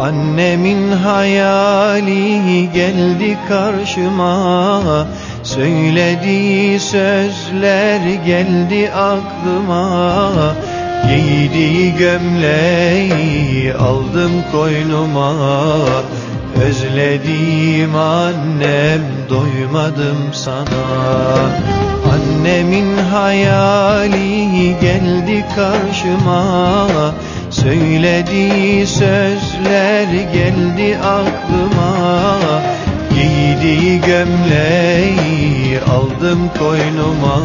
Annemin hayali geldi karşıma. Söylediği sözler geldi aklıma. Giydiği gömleği aldım koynuma. Özlediğim annem doymadım sana. Annemin hayali geldi karşıma Söylediği sözler geldi aklıma. Giydiği gömleği aldım koynuma.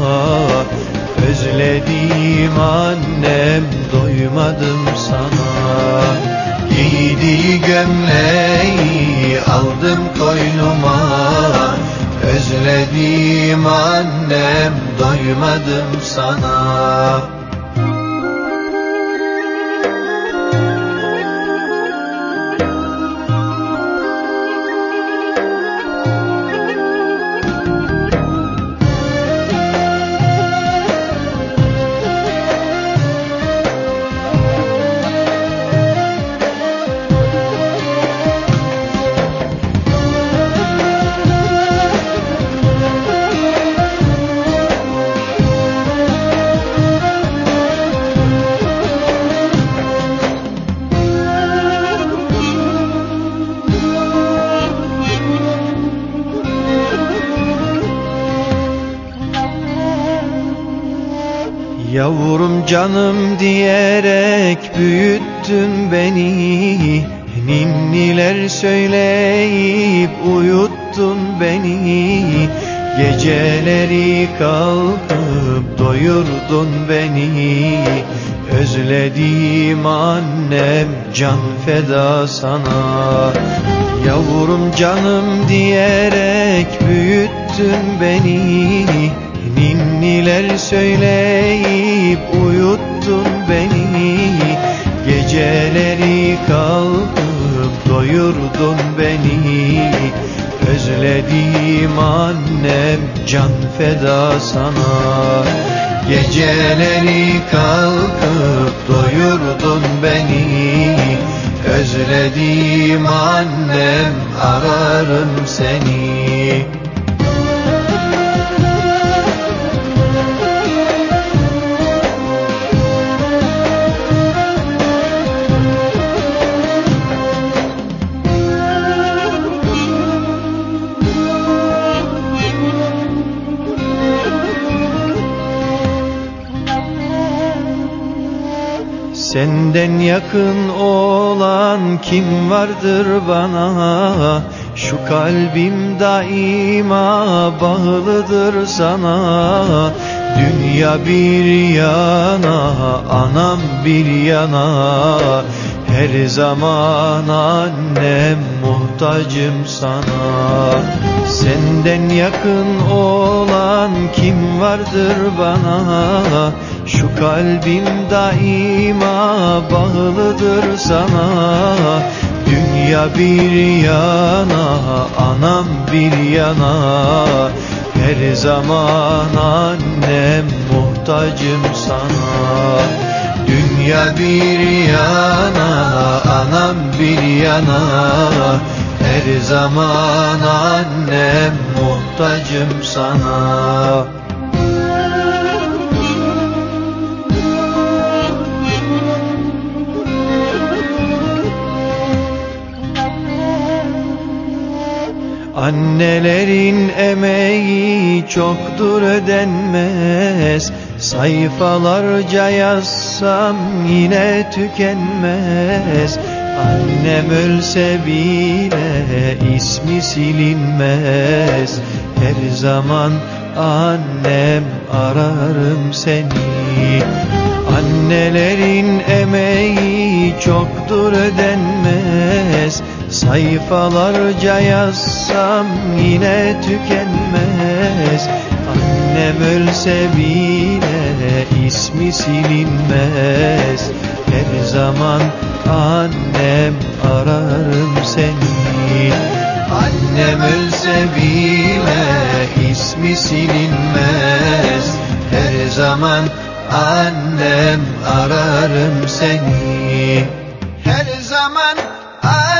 Özlediğim annem doymadım sana. Giydiği gömleği aldım koynuma. Özlediğim annem doymadım sana Yavrum canım diyerek büyüttün beni. Ninniler söyleyip uyuttun beni. Geceleri kalkıp doyurdun beni. Özlediğim annem can feda sana. Yavrum canım diyerek büyüttün beni Ninniler söyleyip uyuttun beni. Geceleri kalkıp doyurdun beni. Özlediğim annem can feda sana. Geceleri kalkıp doyurdun beni. Özlediğim annem ararım seni Senden yakın olan kim vardır bana? Şu kalbim daima bağlıdır sana. Dünya bir yana, anam bir yana. Her zaman annem muhtacım sana. Senden yakın olan kim vardır bana Şu kalbim daima bağlıdır sana. Dünya bir yana, anam bir yana. Her zaman annem muhtacım sana. Dünya bir yana, anam bir yana. Her zaman annem muhtacım sana Annelerin emeği çoktur ödenmez. Sayfalarca yazsam yine tükenmez. Annem ölse bile ismi silinmez. Her zaman annem ararım seni. Annelerin emeği çoktur ödenmez Sayfalarca yazsam yine tükenmez. Annem ölse bile ismi silinmez. Her zaman annem ararım seni. Annem ölse bile ismi silinmez. Her zaman annem ararım seni. Her zaman Ay